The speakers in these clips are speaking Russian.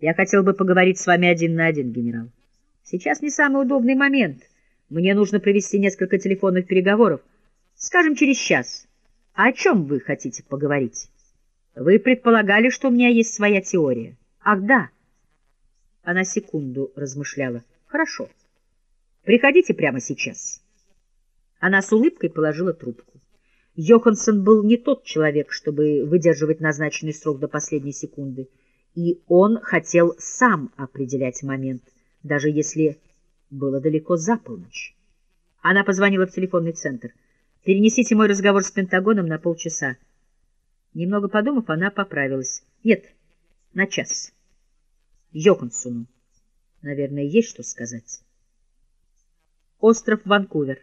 Я хотел бы поговорить с вами один на один, генерал. Сейчас не самый удобный момент. Мне нужно провести несколько телефонных переговоров. Скажем, через час. О чем вы хотите поговорить? Вы предполагали, что у меня есть своя теория. Ах, да. Она секунду размышляла. Хорошо. Приходите прямо сейчас. Она с улыбкой положила трубку. Йоханссон был не тот человек, чтобы выдерживать назначенный срок до последней секунды, и он хотел сам определять момент, даже если было далеко за полночь. Она позвонила в телефонный центр. «Перенесите мой разговор с Пентагоном на полчаса». Немного подумав, она поправилась. «Нет, на час. Йоханссону, наверное, есть что сказать». Остров Ванкувер.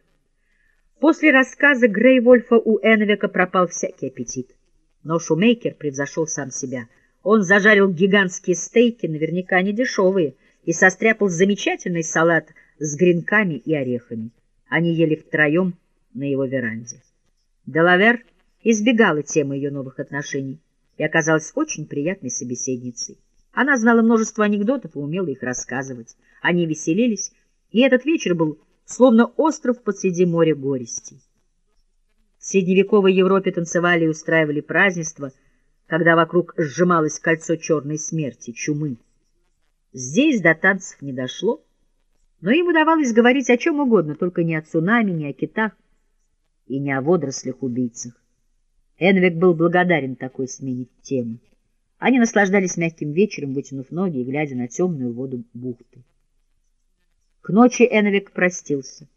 После рассказа Грейвольфа у Энвека пропал всякий аппетит. Но Шумейкер превзошел сам себя. Он зажарил гигантские стейки, наверняка не дешевые, и состряпал замечательный салат с гренками и орехами. Они ели втроем на его веранде. Делавер избегала темы ее новых отношений и оказалась очень приятной собеседницей. Она знала множество анекдотов и умела их рассказывать. Они веселились, и этот вечер был словно остров посреди моря горестей. В средневековой Европе танцевали и устраивали празднества, когда вокруг сжималось кольцо черной смерти, чумы. Здесь до танцев не дошло, но им удавалось говорить о чем угодно, только не о цунами, не о китах и не о водорослях-убийцах. Энвик был благодарен такой смене темы. Они наслаждались мягким вечером, вытянув ноги и глядя на темную воду бухты. К ночи Энвик простился.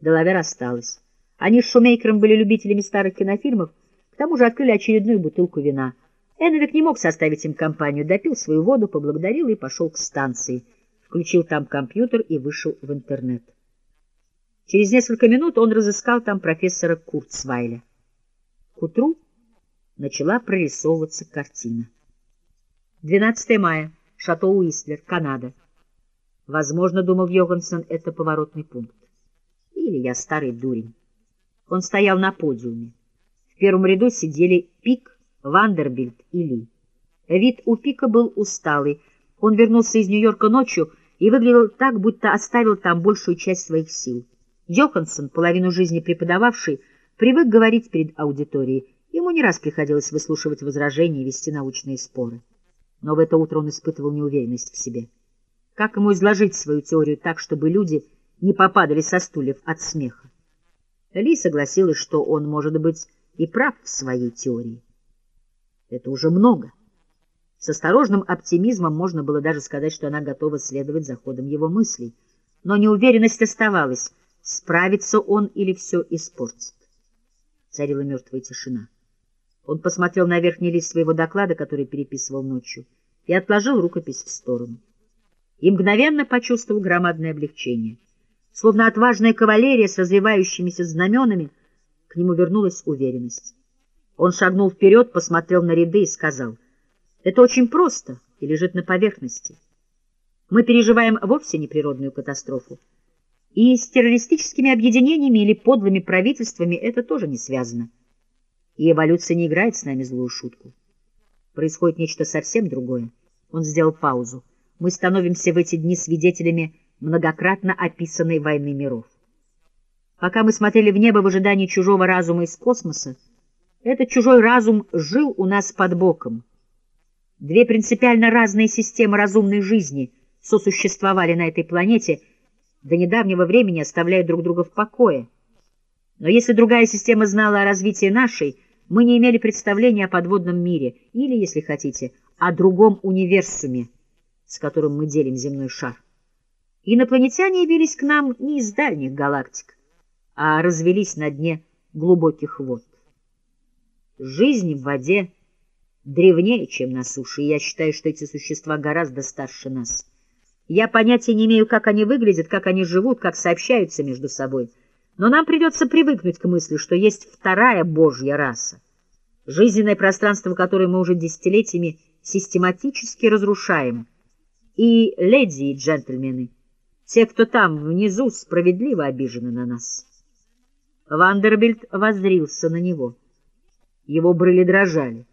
Делавер осталась. Они с Шумейкером были любителями старых кинофильмов, к тому же открыли очередную бутылку вина. Энвик не мог составить им компанию, допил свою воду, поблагодарил и пошел к станции. Включил там компьютер и вышел в интернет. Через несколько минут он разыскал там профессора Курцвайля. К утру начала прорисовываться картина. 12 мая. Шато Уистлер, Канада. Возможно, думал Йоганссон, это поворотный пункт. Или я старый дурень. Он стоял на подиуме. В первом ряду сидели Пик, Вандербильд и Ли. Вид у Пика был усталый. Он вернулся из Нью-Йорка ночью и выглядел так, будто оставил там большую часть своих сил. Йоханссон, половину жизни преподававший, привык говорить перед аудиторией. Ему не раз приходилось выслушивать возражения и вести научные споры. Но в это утро он испытывал неуверенность в себе. Как ему изложить свою теорию так, чтобы люди не попадали со стульев от смеха? Ли согласилась, что он, может быть, и прав в своей теории. Это уже много. С осторожным оптимизмом можно было даже сказать, что она готова следовать за ходом его мыслей. Но неуверенность оставалась, справится он или все испортит. Царила мертвая тишина. Он посмотрел на верхний лист своего доклада, который переписывал ночью, и отложил рукопись в сторону и мгновенно почувствовал громадное облегчение. Словно отважная кавалерия с развивающимися знаменами, к нему вернулась уверенность. Он шагнул вперед, посмотрел на ряды и сказал, «Это очень просто и лежит на поверхности. Мы переживаем вовсе не природную катастрофу. И с террористическими объединениями или подлыми правительствами это тоже не связано. И эволюция не играет с нами злую шутку. Происходит нечто совсем другое. Он сделал паузу мы становимся в эти дни свидетелями многократно описанной войны миров. Пока мы смотрели в небо в ожидании чужого разума из космоса, этот чужой разум жил у нас под боком. Две принципиально разные системы разумной жизни сосуществовали на этой планете, до недавнего времени оставляя друг друга в покое. Но если другая система знала о развитии нашей, мы не имели представления о подводном мире или, если хотите, о другом универсуме, с которым мы делим земной шар. Инопланетяне явились к нам не из дальних галактик, а развелись на дне глубоких вод. Жизнь в воде древнее, чем на суше, и я считаю, что эти существа гораздо старше нас. Я понятия не имею, как они выглядят, как они живут, как сообщаются между собой, но нам придется привыкнуть к мысли, что есть вторая божья раса, жизненное пространство, которое мы уже десятилетиями систематически разрушаем, и леди и джентльмены, те, кто там внизу, справедливо обижены на нас. Вандербильд воззрился на него. Его брыли дрожали.